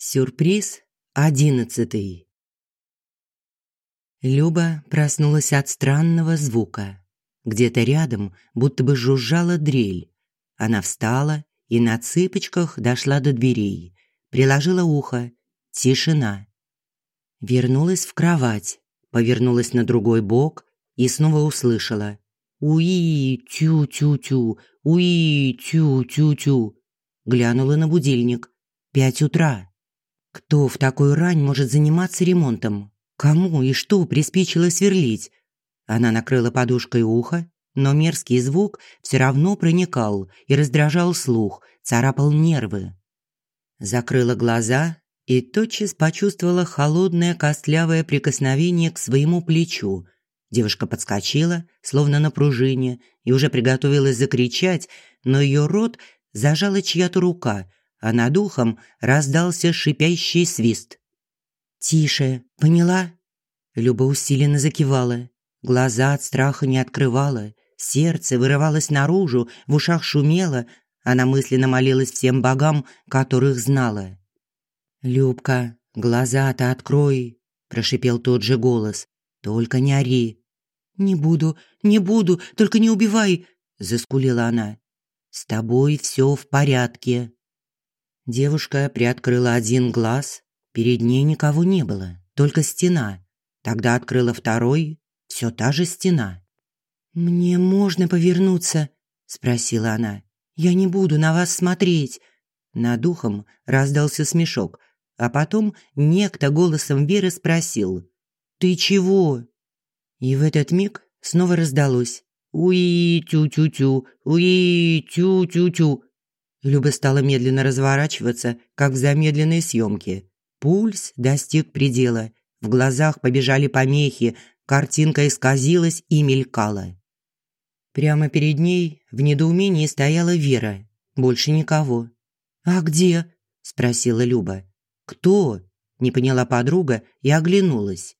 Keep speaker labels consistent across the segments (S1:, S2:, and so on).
S1: Сюрприз одиннадцатый. Люба проснулась от странного звука. Где-то рядом будто бы жужжала дрель. Она встала и на цыпочках дошла до дверей. Приложила ухо. Тишина. Вернулась в кровать, повернулась на другой бок и снова услышала. «Уи, тю-тю-тю, уи, тю-тю-тю». Глянула на будильник. Пять утра. Кто в такую рань может заниматься ремонтом? Кому и что приспичило сверлить? Она накрыла подушкой ухо, но мерзкий звук все равно проникал и раздражал слух, царапал нервы. Закрыла глаза и тотчас почувствовала холодное костлявое прикосновение к своему плечу. Девушка подскочила, словно на пружине, и уже приготовилась закричать, но ее рот зажала чья-то рука – а над ухом раздался шипящий свист. «Тише, поняла?» Люба усиленно закивала. Глаза от страха не открывала, сердце вырывалось наружу, в ушах шумело, она мысленно молилась всем богам, которых знала. «Любка, глаза-то открой!» – прошипел тот же голос. «Только не ори!» «Не буду, не буду, только не убивай!» – заскулила она. «С тобой все в порядке», Девушка приоткрыла один глаз. Перед ней никого не было, только стена. Тогда открыла второй, все та же стена. «Мне можно повернуться?» – спросила она. «Я не буду на вас смотреть». Над ухом раздался смешок, а потом некто голосом Веры спросил. «Ты чего?» И в этот миг снова раздалось. «Уи-тю-тю-тю, уи-тю-тю-тю». Люба стала медленно разворачиваться, как в замедленной съемке. Пульс достиг предела. В глазах побежали помехи, картинка исказилась и мелькала. Прямо перед ней в недоумении стояла Вера. Больше никого. «А где?» – спросила Люба. «Кто?» – не поняла подруга и оглянулась.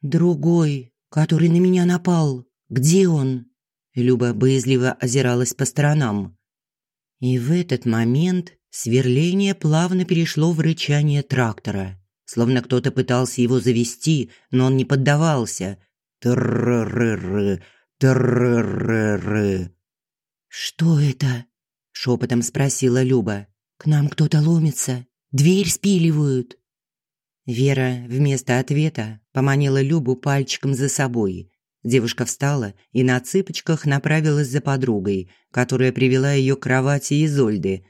S1: «Другой, который на меня напал. Где он?» Люба боязливо озиралась по сторонам. И в этот момент сверление плавно перешло в рычание трактора, словно кто-то пытался его завести, но он не поддавался. Тррррры, тррррры. Что это? шепотом спросила Люба. К нам кто-то ломится, дверь спиливают. Вера вместо ответа поманила Любу пальчиком за собой. Девушка встала и на цыпочках направилась за подругой, которая привела ее к кровати Изольды.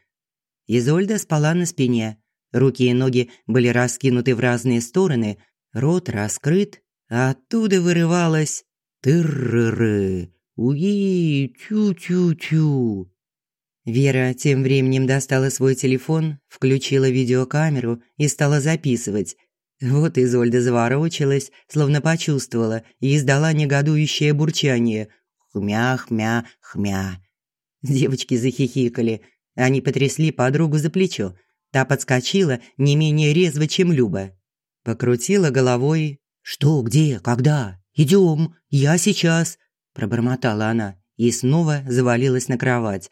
S1: Изольда спала на спине. Руки и ноги были раскинуты в разные стороны, рот раскрыт, а оттуда вырывалось «тыррры», «уи», «тю-тю-тю». Вера тем временем достала свой телефон, включила видеокамеру и стала записывать, вот Изольда заворочилась, словно почувствовала, и издала негодующее бурчание. «Хмя-хмя-хмя». Девочки захихикали. Они потрясли подругу за плечо. Та подскочила не менее резво, чем Люба. Покрутила головой. «Что, где, когда? Идем, я сейчас», – пробормотала она и снова завалилась на кровать.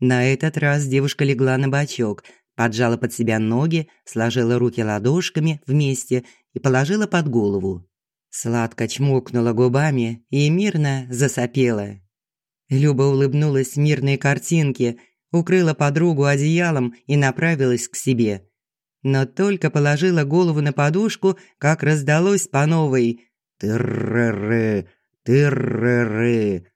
S1: На этот раз девушка легла на бочок – поджала под себя ноги, сложила руки ладошками вместе и положила под голову. Сладко чмокнула губами и мирно засопела. Люба улыбнулась мирной картинке, укрыла подругу одеялом и направилась к себе. Но только положила голову на подушку, как раздалось по новой «Тыррры, тыррры».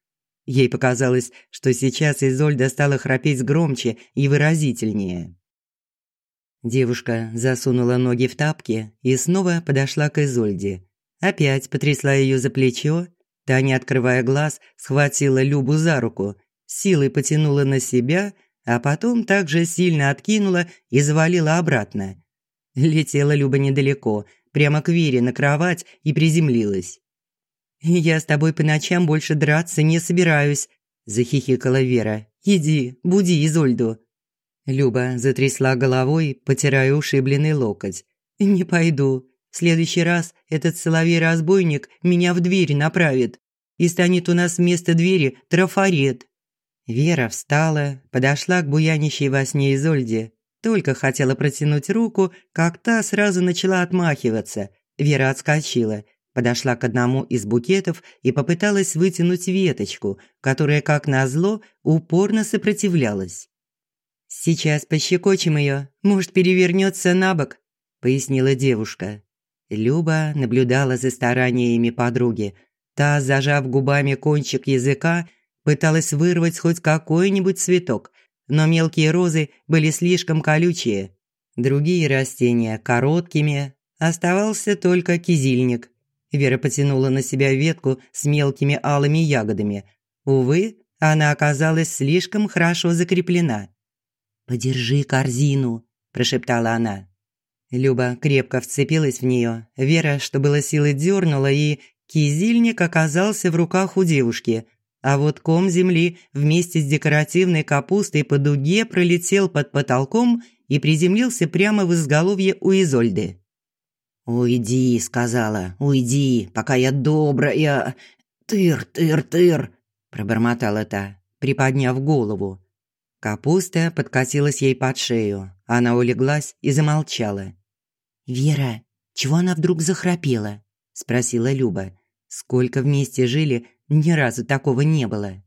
S1: Ей показалось, что сейчас Изольда стала храпеть громче и выразительнее. Девушка засунула ноги в тапки и снова подошла к Изольде. Опять потрясла ее за плечо. Та, не открывая глаз, схватила Любу за руку, силой потянула на себя, а потом также сильно откинула и завалила обратно. Летела Люба недалеко, прямо к Вере на кровать и приземлилась. «Я с тобой по ночам больше драться не собираюсь», – захихикала Вера. «Иди, буди Изольду». Люба затрясла головой, потирая ушибленный локоть. «Не пойду. В следующий раз этот соловей-разбойник меня в дверь направит. И станет у нас вместо двери трафарет». Вера встала, подошла к буянищей во сне Изольде. Только хотела протянуть руку, как та сразу начала отмахиваться. Вера отскочила, подошла к одному из букетов и попыталась вытянуть веточку, которая, как назло, упорно сопротивлялась. «Сейчас пощекочем ее, может, перевернется на бок», – пояснила девушка. Люба наблюдала за стараниями подруги. Та, зажав губами кончик языка, пыталась вырвать хоть какой-нибудь цветок, но мелкие розы были слишком колючие. Другие растения короткими, оставался только кизильник. Вера потянула на себя ветку с мелкими алыми ягодами. Увы, она оказалась слишком хорошо закреплена. «Подержи корзину», – прошептала она. Люба крепко вцепилась в нее. Вера, что было силы, дернула, и кизильник оказался в руках у девушки. А вот ком земли вместе с декоративной капустой по дуге пролетел под потолком и приземлился прямо в изголовье у Изольды. «Уйди», – сказала, – «уйди, пока я добрая». «Тыр, тыр, тыр», – пробормотала та, приподняв голову. Капуста подкатилась ей под шею. Она улеглась и замолчала. «Вера, чего она вдруг захрапела?» – спросила Люба. «Сколько вместе жили, ни разу такого не было».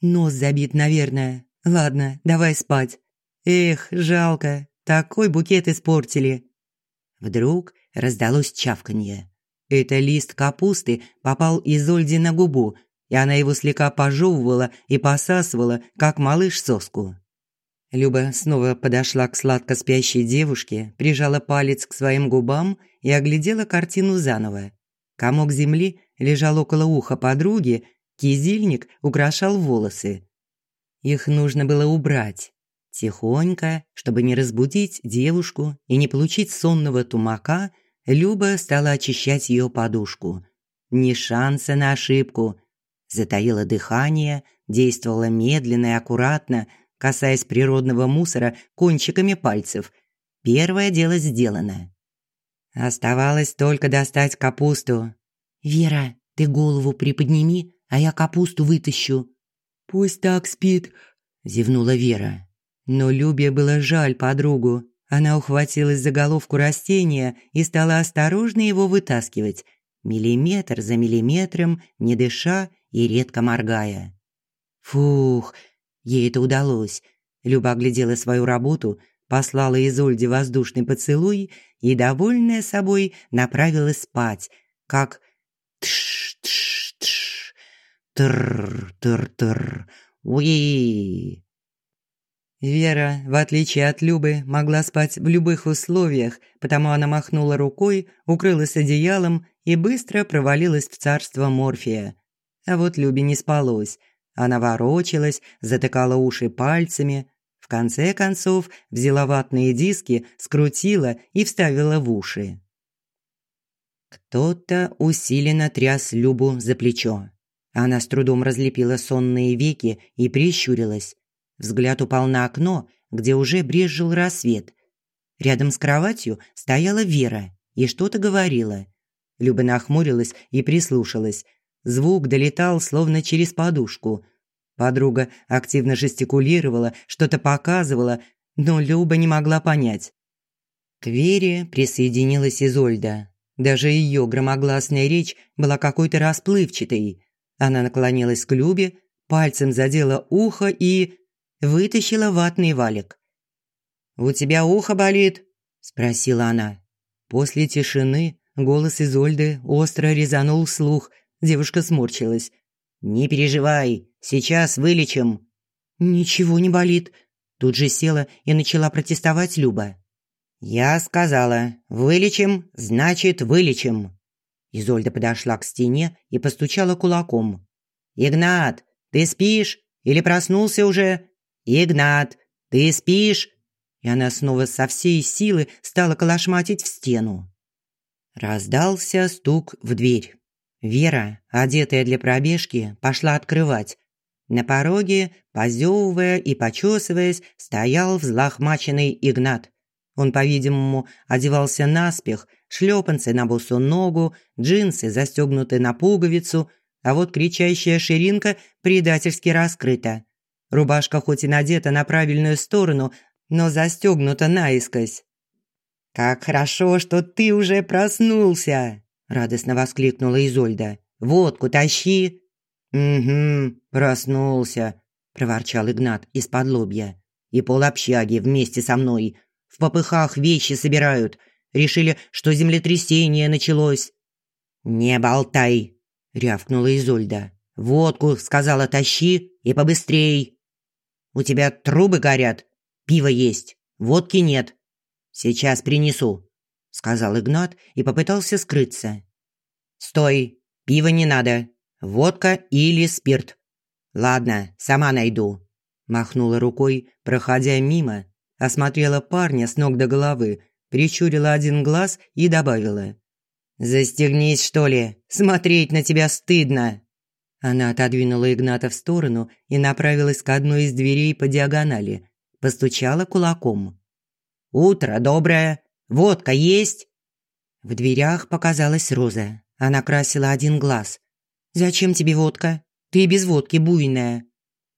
S1: «Нос забит, наверное. Ладно, давай спать. Эх, жалко, такой букет испортили». Вдруг раздалось чавканье. Это лист капусты попал Изольде на губу, и она его слегка пожевывала и посасывала, как малыш соску. Люба снова подошла к сладко спящей девушке, прижала палец к своим губам и оглядела картину заново. Комок земли лежал около уха подруги, кизильник украшал волосы. Их нужно было убрать. Тихонько, чтобы не разбудить девушку и не получить сонного тумака, Люба стала очищать ее подушку. Ни шанса на ошибку – затаила дыхание, действовала медленно и аккуратно, касаясь природного мусора кончиками пальцев. Первое дело сделано. Оставалось только достать капусту. «Вера, ты голову приподними, а я капусту вытащу». «Пусть так спит», – зевнула Вера. Но Любе было жаль подругу. Она ухватилась за головку растения и стала осторожно его вытаскивать, миллиметр за миллиметром, не дыша и редко моргая. Фух, ей это удалось. Люба оглядела свою работу, послала Изольде воздушный поцелуй и, довольная собой, направилась спать, как тш-тш-тш, тр-тр-тр, уи. Вера, в отличие от Любы, могла спать в любых условиях, потому она махнула рукой, укрылась одеялом и быстро провалилась в царство Морфия. А вот Любе не спалось. Она ворочалась, затыкала уши пальцами. В конце концов взяла ватные диски, скрутила и вставила в уши. Кто-то усиленно тряс Любу за плечо. Она с трудом разлепила сонные веки и прищурилась. Взгляд упал на окно, где уже брезжил рассвет. Рядом с кроватью стояла Вера и что-то говорила. Люба нахмурилась и прислушалась. Звук долетал словно через подушку. Подруга активно жестикулировала, что-то показывала, но Люба не могла понять. К Вере присоединилась Изольда. Даже ее громогласная речь была какой-то расплывчатой. Она наклонилась к Любе, пальцем задела ухо и вытащила ватный валик. «У тебя ухо болит?» – спросила она. После тишины голос Изольды остро резанул слух – Девушка сморщилась. «Не переживай, сейчас вылечим». «Ничего не болит». Тут же села и начала протестовать Люба. «Я сказала, вылечим, значит, вылечим». Изольда подошла к стене и постучала кулаком. «Игнат, ты спишь? Или проснулся уже? Игнат, ты спишь?» И она снова со всей силы стала колошматить в стену. Раздался стук в дверь. Вера, одетая для пробежки, пошла открывать. На пороге, позевывая и почесываясь, стоял взлохмаченный Игнат. Он, по-видимому, одевался наспех, шлепанцы на босу ногу, джинсы застегнуты на пуговицу, а вот кричащая ширинка предательски раскрыта. Рубашка хоть и надета на правильную сторону, но застегнута наискось. «Как хорошо, что ты уже проснулся!» – радостно воскликнула Изольда. «Водку тащи!» «Угу, проснулся», – проворчал Игнат из-под лобья. «И полобщаги вместе со мной. В попыхах вещи собирают. Решили, что землетрясение началось». «Не болтай!» – рявкнула Изольда. «Водку, сказала, тащи и побыстрей!» «У тебя трубы горят, пиво есть, водки нет. Сейчас принесу», – сказал Игнат и попытался скрыться. «Стой, пива не надо, водка или спирт». «Ладно, сама найду», – махнула рукой, проходя мимо, осмотрела парня с ног до головы, прищурила один глаз и добавила. «Застегнись, что ли, смотреть на тебя стыдно». Она отодвинула Игната в сторону и направилась к одной из дверей по диагонали. Постучала кулаком. «Утро доброе! Водка есть?» В дверях показалась Роза. Она красила один глаз. «Зачем тебе водка? Ты без водки буйная».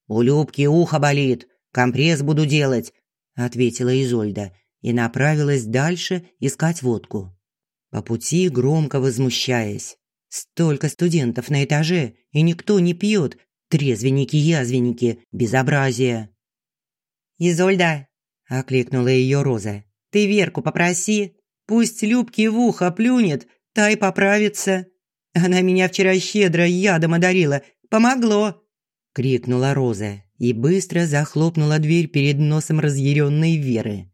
S1: «У Любки ухо болит. Компресс буду делать», – ответила Изольда и направилась дальше искать водку. По пути громко возмущаясь. Столько студентов на этаже, и никто не пьет. Трезвенники-язвенники, безобразие. «Изольда!» – окликнула ее Роза. «Ты Верку попроси, пусть Любке в ухо плюнет, та и поправится. Она меня вчера щедро ядом одарила, помогло!» – крикнула Роза и быстро захлопнула дверь перед носом разъяренной Веры.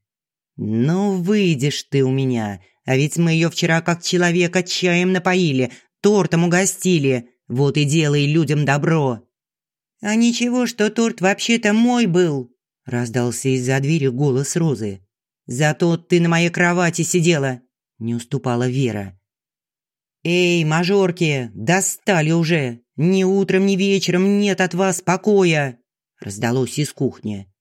S1: «Ну, выйдешь ты у меня, а ведь мы ее вчера как человека чаем напоили, тортом угостили. Вот и делай людям добро». «А ничего, что торт вообще-то мой был», – раздался из-за двери голос Розы. «Зато ты на моей кровати сидела», – не уступала Вера. «Эй, мажорки, достали уже! Ни утром, ни вечером нет от вас покоя!» – раздалось из кухни.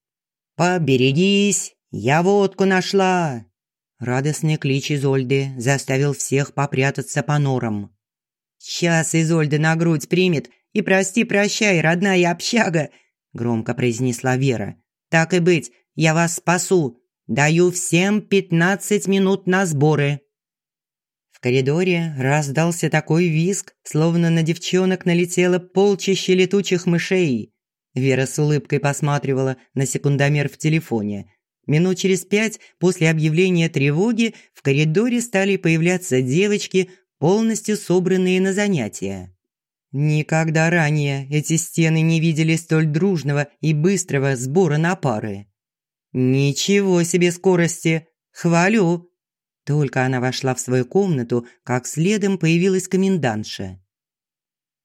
S1: «Поберегись, я водку нашла!» Радостный клич Изольды заставил всех попрятаться по норам. «Сейчас Изольда на грудь примет и прости-прощай, родная общага», – громко произнесла Вера. «Так и быть, я вас спасу. Даю всем пятнадцать минут на сборы». В коридоре раздался такой визг, словно на девчонок налетело полчище летучих мышей. Вера с улыбкой посматривала на секундомер в телефоне – Минут через пять после объявления тревоги в коридоре стали появляться девочки, полностью собранные на занятия. Никогда ранее эти стены не видели столь дружного и быстрого сбора на пары. «Ничего себе скорости! Хвалю!» Только она вошла в свою комнату, как следом появилась комендантша.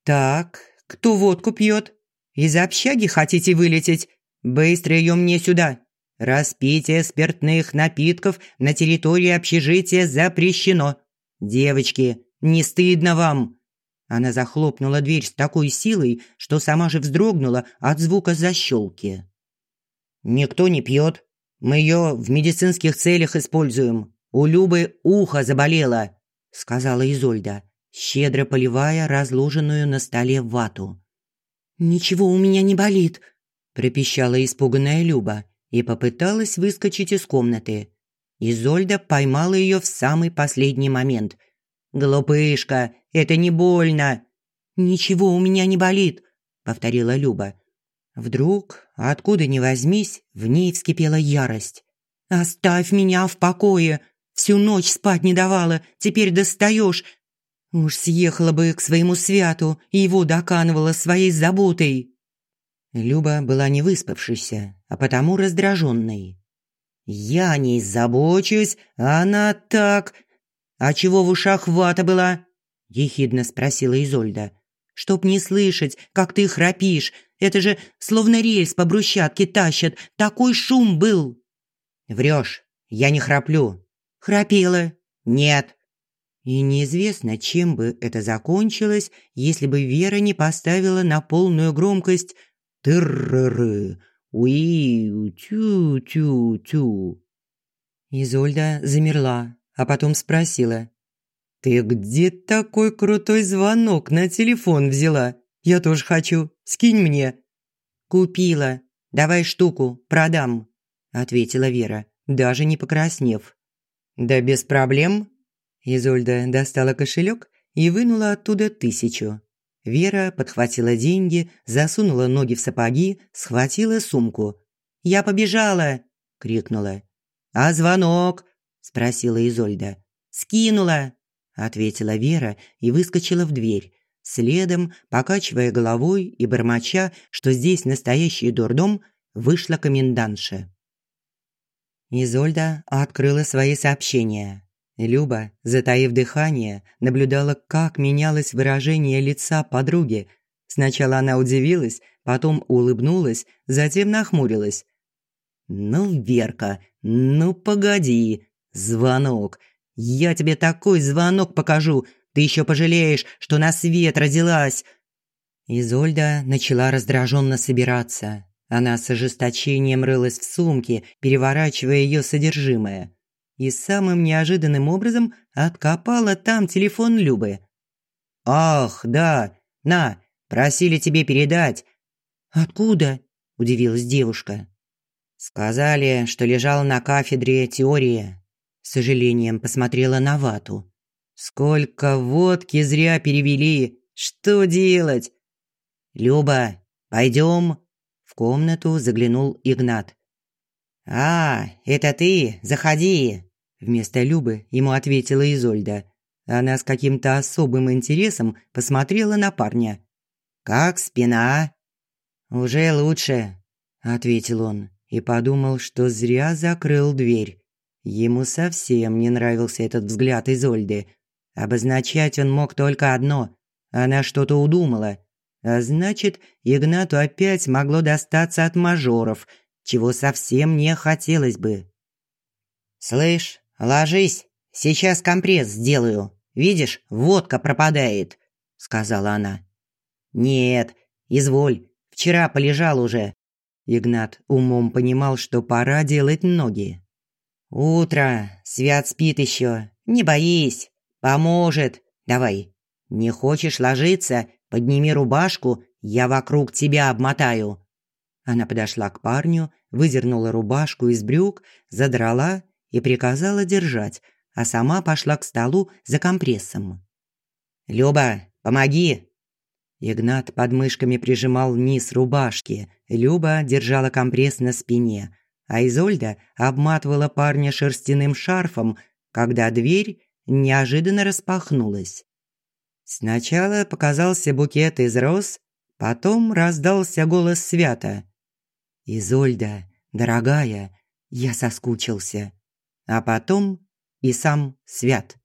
S1: «Так, кто водку пьет? Из общаги хотите вылететь? Быстро ее мне сюда!» Распитие спиртных напитков на территории общежития запрещено. Девочки, не стыдно вам?» Она захлопнула дверь с такой силой, что сама же вздрогнула от звука защелки. «Никто не пьет. Мы ее в медицинских целях используем. У Любы ухо заболело», – сказала Изольда, щедро поливая разложенную на столе вату. «Ничего у меня не болит», – пропищала испуганная Люба и попыталась выскочить из комнаты. Изольда поймала ее в самый последний момент. «Глупышка, это не больно!» «Ничего у меня не болит», – повторила Люба. Вдруг, откуда ни возьмись, в ней вскипела ярость. «Оставь меня в покое! Всю ночь спать не давала, теперь достаешь!» Уж съехала бы к своему святу и его доканывала своей заботой. Люба была не выспавшейся, а потому раздраженной. «Я не забочусь, она так...» «А чего в ушах вата была?» – ехидно спросила Изольда. «Чтоб не слышать, как ты храпишь, это же словно рельс по брусчатке тащат, такой шум был!» «Врешь, я не храплю». «Храпела?» «Нет». И неизвестно, чем бы это закончилось, если бы Вера не поставила на полную громкость Тыррры, уи, тю-тю-тю. Изольда замерла, а потом спросила. «Ты где такой крутой звонок на телефон взяла? Я тоже хочу. Скинь мне». «Купила. Давай штуку, продам». – ответила Вера, даже не покраснев. «Да без проблем». Изольда достала кошелек и вынула оттуда тысячу. Вера подхватила деньги, засунула ноги в сапоги, схватила сумку. «Я побежала!» – крикнула. «А звонок?» – спросила Изольда. «Скинула!» – ответила Вера и выскочила в дверь. Следом, покачивая головой и бормоча, что здесь настоящий дурдом, вышла комендантша. Изольда открыла свои сообщения. Люба, затаив дыхание, наблюдала, как менялось выражение лица подруги. Сначала она удивилась, потом улыбнулась, затем нахмурилась. «Ну, Верка, ну погоди, звонок. Я тебе такой звонок покажу, ты еще пожалеешь, что на свет родилась». Изольда начала раздраженно собираться. Она с ожесточением рылась в сумке, переворачивая ее содержимое. И самым неожиданным образом откопала там телефон Любы. «Ах, да, на, просили тебе передать». «Откуда?» – удивилась девушка. «Сказали, что лежал на кафедре теория». С сожалением посмотрела на вату. «Сколько водки зря перевели! Что делать?» «Люба, пойдем?» В комнату заглянул Игнат. «А, это ты? Заходи!» Вместо Любы ему ответила Изольда. Она с каким-то особым интересом посмотрела на парня. «Как спина?» «Уже лучше», – ответил он и подумал, что зря закрыл дверь. Ему совсем не нравился этот взгляд Изольды. Обозначать он мог только одно – она что-то удумала – а значит, Игнату опять могло достаться от мажоров, чего совсем не хотелось бы. «Слышь, ложись, сейчас компресс сделаю. Видишь, водка пропадает», – сказала она. «Нет, изволь, вчера полежал уже». Игнат умом понимал, что пора делать ноги. «Утро, Свят спит еще. Не боись, поможет. Давай. Не хочешь ложиться, Подними рубашку, я вокруг тебя обмотаю». Она подошла к парню, выдернула рубашку из брюк, задрала и приказала держать, а сама пошла к столу за компрессом. «Люба, помоги!» Игнат под мышками прижимал низ рубашки, Люба держала компресс на спине, а Изольда обматывала парня шерстяным шарфом, когда дверь неожиданно распахнулась. Сначала показался букет из роз, потом раздался голос Свята. «Изольда, дорогая, я соскучился». А потом и сам Свят.